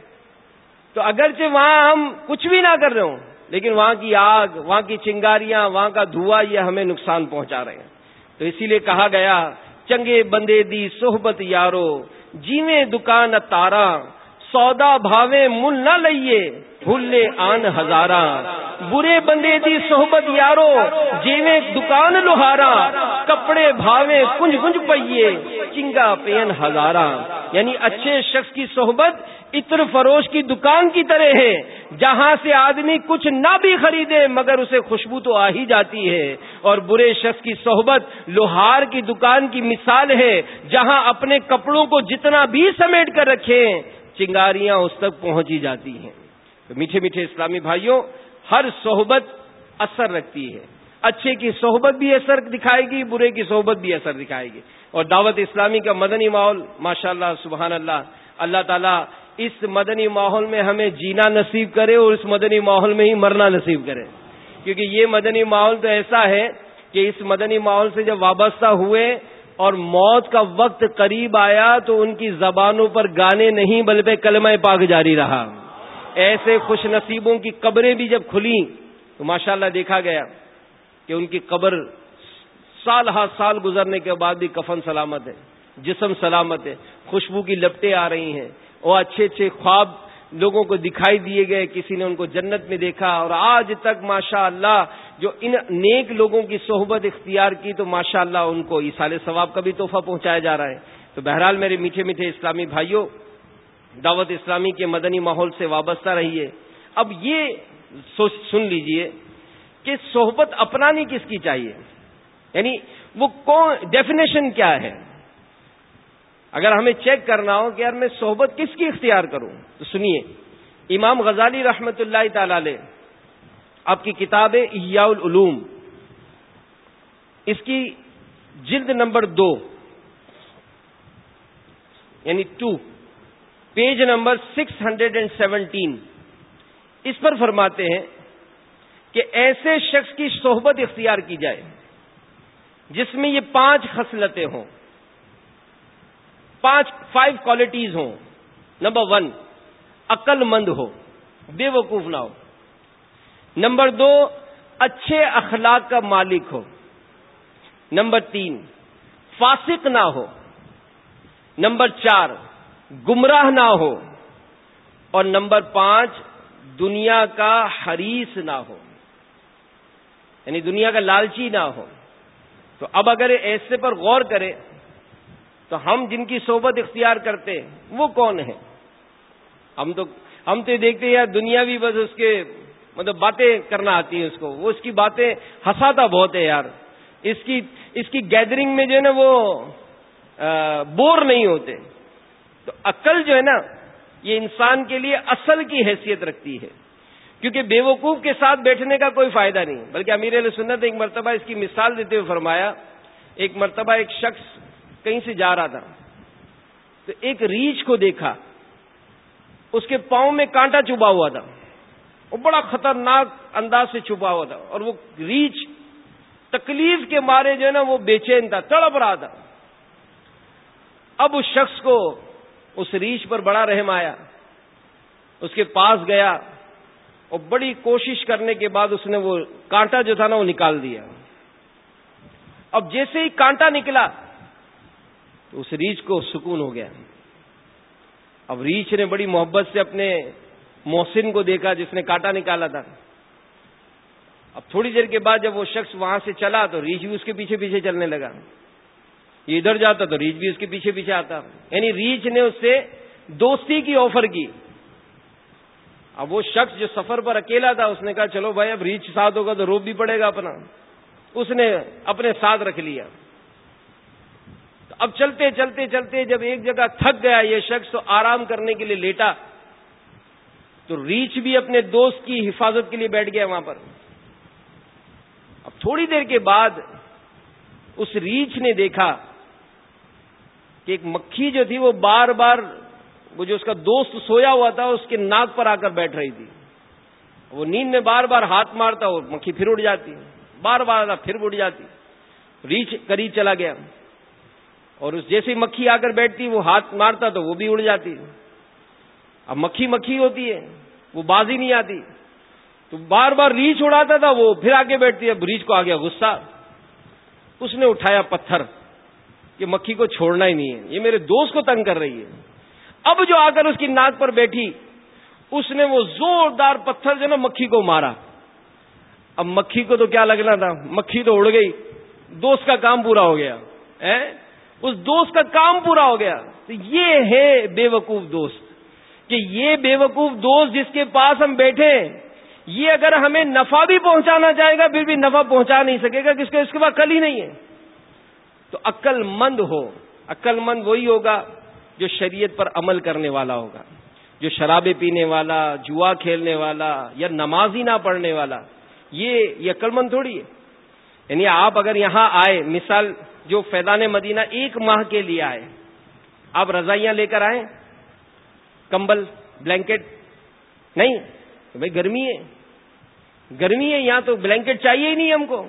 تو اگرچہ وہاں ہم کچھ بھی نہ کر رہے ہوں، لیکن وہاں کی آگ، وہاں کی چنگاریاں، وہاں کا دھواں، یہ ہمیں نقصان پہنچا رہے ہیں۔ تو اسی لیے کہا گیا، چنگے بندے دی صحبت یارو، جیویں دکان تارا سودا بھاوے مل نہ لئیے، بھولے آن ہزارا برے بندے دی صحبت یارو، جیویں دکان لوہارا کپڑے بھاوے کنج کنج پئیے، چنگا پین ہزارا یعنی اچھے شخص کی صحبت عطر فروش کی دکان کی طرح ہے۔ جہاں سے آدمی کچھ نہ بھی خریدے، مگر اسے خوشبو تو آ ہی جاتی ہے۔ اور برے شخص کی صحبت لوہار کی دکان کی مثال ہے، جہاں اپنے کپڑوں کو جتنا بھی سمیٹ کر رکھے چنگاریاں اس تک پہنچی جاتی ہیں۔ تو میٹھے میٹھے اسلامی بھائیوں، ہر صحبت اثر رکھتی ہے۔ اچھے کی صحبت بھی اثر دکھائے گی، برے کی صحبت بھی اثر دکھائے گی۔ اور دعوت اسلامی کا مدنی ماحول ماشاء اللہ سبحان اللہ اللہ تعالیٰ اس مدنی ماحول میں ہمیں جینا نصیب کرے اور اس مدنی ماحول میں ہی مرنا نصیب کرے۔ کیونکہ یہ مدنی ماحول تو ایسا ہے کہ اس مدنی ماحول سے جب وابستہ ہوئے اور موت کا وقت قریب آیا تو ان کی زبانوں پر گانے نہیں بلکہ کلمہ پاک جاری رہا۔ ایسے خوش نصیبوں کی قبریں بھی جب کھلی تو ماشاءاللہ دیکھا گیا کہ ان کی قبر سال ہاتھ سال گزرنے کے بعد بھی کفن سلامت ہے، جسم سلامت ہے، خوشبو کی لپٹیں آ رہی ہیں۔ اور اچھے اچھے خواب لوگوں کو دکھائی دیے گئے، کسی نے ان کو جنت میں دیکھا اور آج تک ماشاء اللہ جو ان نیک لوگوں کی صحبت اختیار کی تو ماشاء اللہ ان کو عیسال ثواب کا بھی تحفہ پہنچایا جا رہا ہے۔ تو بہرحال میرے میٹھے میٹھے اسلامی بھائیوں، دعوت اسلامی کے مدنی ماحول سے وابستہ رہیے۔ اب یہ سن لیجیے کہ صحبت اپنانی کس کی چاہیے؟ یعنی وہ کون ڈیفینیشن کیا ہے؟ اگر ہمیں چیک کرنا ہو کہ یار میں صحبت کس کی اختیار کروں، تو سنیے، امام غزالی رحمت اللہ تعالی علیہ، آپ کی کتاب ہے العلوم، اس کی جلد نمبر دو یعنی two page number six hundred and seventeen اس پر فرماتے ہیں کہ ایسے شخص کی صحبت اختیار کی جائے، جس میں یہ پانچ خصلتیں ہوں۔ پانچ فائیو کوالٹیز ہوں۔ نمبر ون عقل مند ہو بے وقوف نہ ہو۔ نمبر دو، اچھے اخلاق کا مالک ہو۔ نمبر تین، فاسق نہ ہو۔ نمبر چار، گمراہ نہ ہو۔ اور نمبر پانچ، دنیا کا حریص نہ ہو۔ یعنی دنیا کا لالچی نہ ہو۔ تو اب اگر ایسے پر غور کرے تو ہم جن کی صحبت اختیار کرتے وہ کون ہیں؟ ہم تو ہم تو دیکھتے ہیں دنیا بھی بس اس کے مطلب باتیں کرنا آتی ہیں اس کو۔ وہ اس کی باتیں ہنساتا بہت ہے، یار۔ اس کی اس کی گیدرنگ میں جو ہے نا وہ بور نہیں ہوتے۔ تو عقل جو ہے نا، یہ انسان کے لیے اصل کی حیثیت رکھتی ہے۔ کیونکہ بے وقوف کے ساتھ بیٹھنے کا کوئی فائدہ نہیں۔ بلکہ امیر علیہ سنت ایک مرتبہ اس کی مثال دیتے ہوئے فرمایا، ایک مرتبہ ایک شخص کہیں سے جا رہا تھا۔ تو ایک ریچھ کو دیکھا۔ اس کے پاؤں میں کانٹا چبا ہوا تھا۔ وہ بڑا خطرناک انداز سے چھپا ہوا تھا۔ اور وہ ریچھ تکلیف کے مارے جو ہے نا وہ بے چین تھا، تڑپ رہا تھا۔ اب اس شخص کو اس ریچھ پر بڑا رحم آیا۔ اس کے پاس گیا۔ اور بڑی کوشش کرنے کے بعد اس نے وہ کانٹا جو تھا نا وہ نکال دیا۔ اب جیسے ہی کانٹا نکلا تو اس ریچھ کو سکون ہو گیا۔ اب ریچھ نے بڑی محبت سے اپنے محسن کو دیکھا جس نے کانٹا نکالا تھا۔ اب تھوڑی دیر کے بعد جب وہ شخص وہاں سے چلا تو ریچھ بھی اس کے پیچھے پیچھے چلنے لگا۔ یہ ادھر جاتا تو ریچھ بھی اس کے پیچھے پیچھے آتا۔ یعنی ریچھ نے اس سے دوستی کی آفر کی۔ اب وہ شخص جو سفر پر اکیلا تھا، اس نے کہا، چلو بھائی، اب ریچھ ساتھ ہوگا تو روپ بھی پڑے گا اپنا۔ اس نے اپنے ساتھ رکھ لیا۔ اب چلتے چلتے چلتے جب ایک جگہ تھک گیا یہ شخص تو آرام کرنے کے لیے لیٹا تو ریچھ بھی اپنے دوست کی حفاظت کے لیے بیٹھ گیا وہاں پر۔ اب تھوڑی دیر کے بعد اس ریچھ نے دیکھا کہ ایک مکھی جو تھی وہ بار بار وہ جو اس کا دوست سویا ہوا تھا اس کے ناک پر آ کر بیٹھ رہی تھی۔ وہ نیند میں بار بار ہاتھ مارتا اور مکھی پھر اڑ جاتی، بار بار آتا پھر اڑ جاتی۔ ریچھ قریب چلا گیا۔ اور اس جیسے مکھی آ کر بیٹھتی، وہ ہاتھ مارتا تو وہ بھی اڑ جاتی۔ اب مکھی مکھی ہوتی ہے، وہ بازی نہیں آتی۔ تو بار بار ریچھ اڑاتا تھا، وہ پھر آگے بیٹھتی، اب ریچھ کو آ گیا غصہ۔ اس نے اٹھایا پتھر کہ مکھی کو چھوڑنا ہی نہیں ہے۔ یہ میرے دوست کو تنگ کر رہی ہے۔ اب جو آ کر اس کی ناک پر بیٹھی، اس نے وہ زوردار پتھر جو نا، مکھی کو مارا۔ اب مکھی کو تو کیا لگنا تھا؟ مکھی تو اڑ گئی۔ دوست کا کام پورا ہو گیا۔ اس دوست کا کام پورا ہو گیا۔ تو یہ ہے بے وقوف دوست۔ کہ یہ بے وقوف دوست جس کے پاس ہم بیٹھے، یہ اگر ہمیں نفع بھی پہنچانا چاہے گا، پھر بھی نفع پہنچا نہیں سکے گا، کس کو اس کے بعد کل ہی نہیں ہے۔ تو عقل مند ہو۔ عقل مند وہی ہوگا جو شریعت پر عمل کرنے والا ہوگا۔ جو شرابیں پینے والا، جوا کھیلنے والا یا نماز ہی نہ پڑھنے والا۔ یہ یہ عقل مند تھوڑی ہے۔ یعنی آپ اگر یہاں آئے، مثال جو فیضان مدینہ ایک ماہ کے لیے آئے، آپ رضائیاں لے کر آئے کمبل، بلینکٹ، نہیں، بھائی گرمی ہے گرمی ہے، یہاں تو بلینکٹ چاہیے ہی نہیں ہم کو۔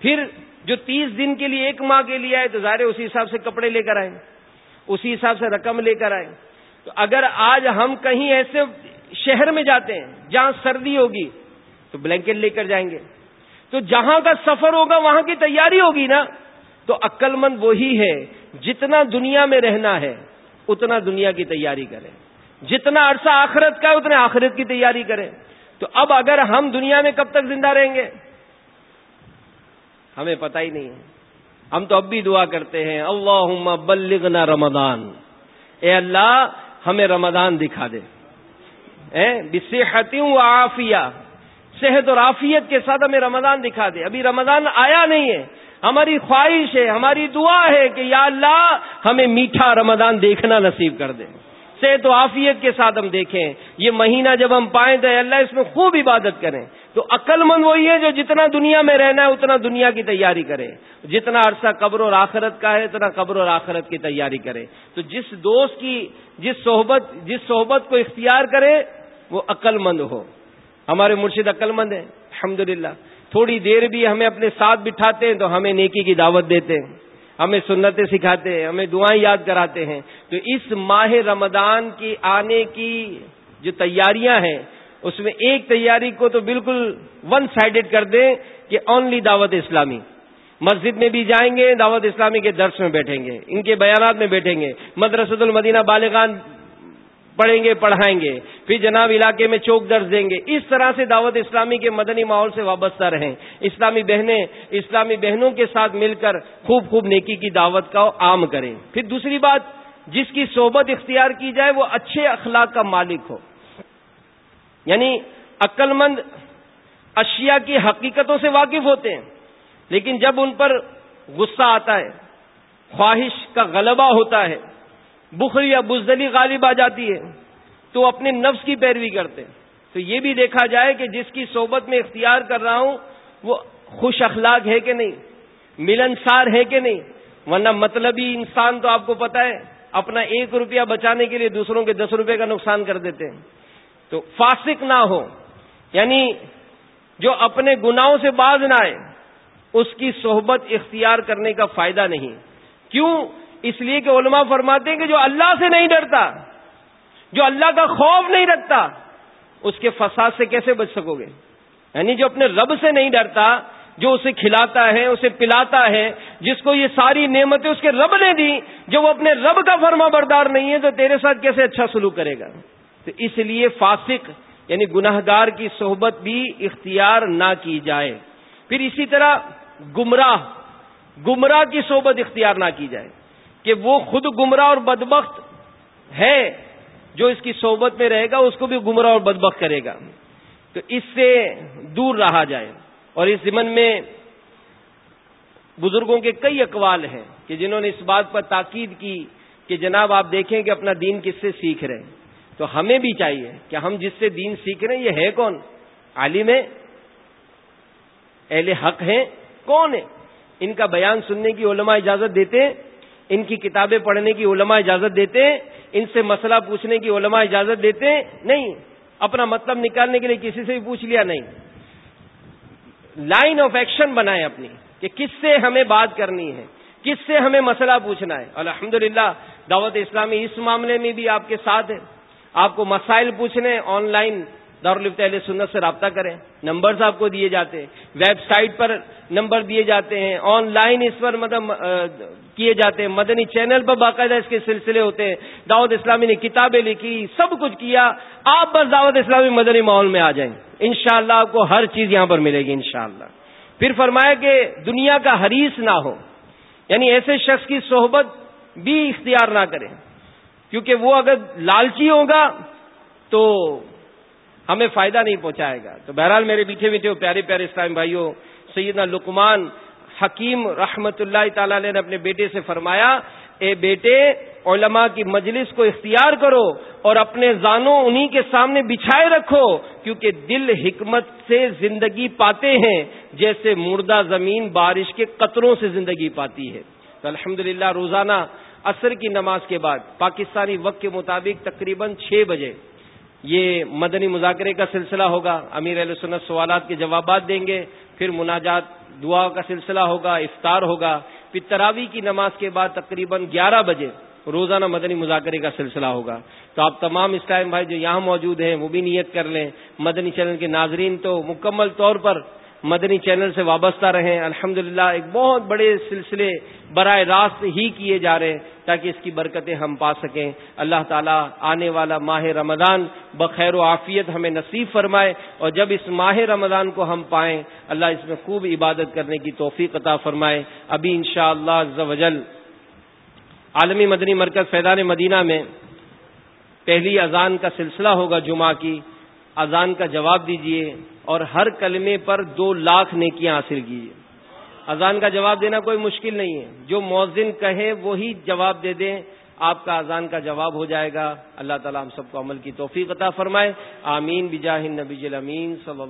پھر جو تیس دن کے لیے، ایک ماہ کے لیے آئے، تو ظاہر اسی حساب سے کپڑے لے کر آئے اسی حساب سے رقم لے کر آئے تو اگر آج ہم کہیں ایسے شہر میں جاتے ہیں جہاں سردی ہوگی، تو بلینکٹ لے کر جائیں گے۔ تو جہاں کا سفر ہوگا وہاں کی تیاری ہوگی نا؟ تو عقل مند وہی ہے، جتنا دنیا میں رہنا ہے، اتنا دنیا کی تیاری کریں۔ جتنا عرصہ آخرت کا ہے، اتنے آخرت کی تیاری کریں۔ تو اب اگر ہم دنیا میں کب تک زندہ رہیں گے؟ ہمیں پتہ ہی نہیں ہے۔ ہم تو اب بھی دعا کرتے ہیں اللہ بلغنا رمضان۔ اے اللہ، ہمیں رمضان دکھا دے۔ بصحتی و آفیہ صحت اور عافیت کے ساتھ ہمیں رمضان دکھا دے۔ ابھی رمضان آیا نہیں ہے۔ ہماری خواہش ہے، ہماری دعا ہے کہ یا اللہ ہمیں میٹھا رمضان دیکھنا نصیب کر دے۔ صحت و عافیت کے ساتھ ہم دیکھیں۔ یہ مہینہ جب ہم پائیں تو اللہ اس میں خوب عبادت کریں۔ تو عقل مند وہی ہے جو جتنا دنیا میں رہنا ہے، اتنا دنیا کی تیاری کرے۔ جتنا عرصہ قبر اور آخرت کا ہے، اتنا قبر اور آخرت کی تیاری کرے۔ تو جس دوست کی، جس صحبت جس صحبت کو اختیار کرے، وہ عقل مند ہو۔ ہمارے مرشد عقل مند ہیں الحمد تھوڑی دیر بھی ہمیں اپنے ساتھ بٹھاتے ہیں تو ہمیں نیکی کی دعوت دیتے ہیں۔ ہمیں سنتیں سکھاتے ہیں، ہمیں دعائیں یاد کراتے ہیں۔ تو اس ماہ رمضان کی آنے کی جو تیاریاں ہیں، اس میں ایک تیاری کو تو بالکل ون سائڈڈ کر دیں کہ اونلی دعوت اسلامی۔ مسجد میں بھی جائیں گے، دعوت اسلامی کے درس میں بیٹھیں گے، ان کے بیانات میں بیٹھیں گے۔ مدرسۃ المدینہ بالغان پڑھیں گے، پڑھائیں گے۔ پھر جناب علاقے میں چوک درس دیں گے۔ اس طرح سے دعوت اسلامی کے مدنی ماحول سے وابستہ رہیں۔ اسلامی بہنیں، اسلامی بہنوں کے ساتھ مل کر خوب خوب نیکی کی دعوت کا عام کریں۔ پھر دوسری بات، جس کی صحبت اختیار کی جائے، وہ اچھے اخلاق کا مالک ہو۔ یعنی عقل مند اشیاء کی حقیقتوں سے واقف ہوتے ہیں، لیکن جب ان پر غصہ آتا ہے، خواہش کا غلبہ ہوتا ہے بخر یا بزدلی غالب آ جاتی ہے، تو اپنے نفس کی پیروی کرتے۔ تو یہ بھی دیکھا جائے کہ جس کی صحبت میں اختیار کر رہا ہوں، وہ خوش اخلاق ہے کہ نہیں؟ ملنسار ہے کہ نہیں؟ ورنہ مطلبی انسان تو آپ کو پتا ہے، اپنا ایک روپیہ بچانے کے لیے دوسروں کے دس روپے کا نقصان کر دیتے ہیں۔ تو فاسق نہ ہو یعنی جو اپنے گناہوں سے باز نہ آئے، اس کی صحبت اختیار کرنے کا فائدہ نہیں۔ کیوں؟ اس لیے کہ علماء فرماتے ہیں کہ جو اللہ سے نہیں ڈرتا، جو اللہ کا خوف نہیں رکھتا، اس کے فساد سے کیسے بچ سکو گے؟ یعنی جو اپنے رب سے نہیں ڈرتا، جو اسے کھلاتا ہے، اسے پلاتا ہے، جس کو یہ ساری نعمتیں اس کے رب نے دی، جو وہ اپنے رب کا فرما بردار نہیں ہے، تو تیرے ساتھ کیسے اچھا سلوک کرے گا؟ تو اس لیے فاسق یعنی گناہ گار کی صحبت بھی اختیار نہ کی جائے۔ پھر اسی طرح گمراہ گمراہ کی صحبت اختیار نہ کی جائے۔ کہ وہ خود گمراہ اور بدبخت ہے جو اس کی صحبت میں رہے گا، اس کو بھی گمراہ اور بدبخت کرے گا۔ تو اس سے دور رہا جائے۔ اور اس ضمن میں بزرگوں کے کئی اقوال ہیں کہ جنہوں نے اس بات پر تاکید کی کہ جناب آپ دیکھیں کہ اپنا دین کس سے سیکھ رہے ہیں۔ تو ہمیں بھی چاہیے کہ ہم جس سے دین سیکھ رہے ہیں، یہ ہے کون؟ عالم ہے اہل حق ہیں؟ کون ہے ان کا بیان سننے کی علماء اجازت دیتے ہیں؟ ان کی کتابیں پڑھنے کی علماء اجازت دیتے ہیں، ان سے مسئلہ پوچھنے کی علماء اجازت دیتے ہیں، نہیں، اپنا مطلب نکالنے کے لیے کسی سے بھی پوچھ لیا نہیں۔ لائن آف ایکشن بنائے اپنی، کہ کس سے ہمیں بات کرنی ہے، کس سے ہمیں مسئلہ پوچھنا ہے۔ الحمد دعوت اسلامی اس معاملے میں بھی آپ کے ساتھ ہے۔ آپ کو مسائل پوچھنے، آن لائن دارالفت علیہ سنت سے رابطہ کریں، نمبرز آپ کو دیے جاتے ہیں، ویب سائٹ پر نمبر دیے جاتے ہیں، آن لائن اس پر مطلب کیے جاتے ہیں، مدنی چینل پر باقاعدہ اس کے سلسلے ہوتے ہیں۔ دعوت اسلامی نے کتابیں لکھی، سب کچھ کیا، آپ بس دعوت اسلامی مدنی ماحول میں آ جائیں۔ انشاءاللہ اللہ آپ کو ہر چیز یہاں پر ملے گی، انشاءاللہ۔ پھر فرمایا کہ دنیا کا حریص نہ ہو یعنی ایسے شخص کی صحبت بھی اختیار نہ کریں، کیونکہ وہ اگر لالچی ہوگا تو ہمیں فائدہ نہیں پہنچائے گا۔ تو بہرحال میرے میٹھے میٹھے پیارے پیارے اسلام بھائیوں، سیدنا لکمان حکیم رحمت اللہ تعالی نے اپنے بیٹے سے فرمایا، اے بیٹے، علماء کی مجلس کو اختیار کرو اور اپنے زانوں انہی کے سامنے بچھائے رکھو، کیونکہ دل حکمت سے زندگی پاتے ہیں، جیسے مردہ زمین بارش کے قطروں سے زندگی پاتی ہے۔ تو الحمد روزانہ عصر کی نماز کے بعد، پاکستانی وقت کے مطابق تقریباً چھ بجے یہ مدنی مذاکرے کا سلسلہ ہوگا۔ امیر علیہ سنت سوالات کے جوابات دیں گے۔ پھر مناجات، دعا کا سلسلہ ہوگا، افطار ہوگا۔ پھر تراوی کی نماز کے بعد تقریباً گیارہ بجے روزانہ مدنی مذاکرے کا سلسلہ ہوگا۔ تو آپ تمام اسلام بھائی جو یہاں موجود ہیں، وہ بھی نیت کر لیں۔ مدنی چینل کے ناظرین تو مکمل طور پر مدنی چینل سے وابستہ رہیں۔ الحمد ایک بہت بڑے سلسلے براہ راست ہی کیے جا رہے ہیں تاکہ اس کی برکتیں ہم پا سکیں۔ اللہ تعالیٰ آنے والا ماہ رمضان بخیر و عافیت ہمیں نصیب فرمائے اور جب اس ماہ رمضان کو ہم پائیں، اللہ اس میں خوب عبادت کرنے کی توفیق عطا فرمائے۔ ابھی ان شاء اللہ عالمی مدنی مرکز فیضان مدینہ میں پہلی اذان کا سلسلہ ہوگا جمعہ کی۔ اذان کا جواب دیجیے اور ہر کلمے پر دو لاکھ نیکیاں حاصل کیجیے اذان کا جواب دینا کوئی مشکل نہیں ہے۔ جو مؤذن کہے وہی جواب دے دیں۔ آپ کا اذان کا جواب ہو جائے گا۔ اللہ تعالیٰ ہم سب کو عمل کی توفیق عطا فرمائے۔ آمین۔ بجاہ نبی امین صلی اللہ